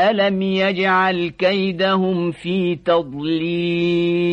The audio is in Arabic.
ألم يجعل كيدهم في تضليل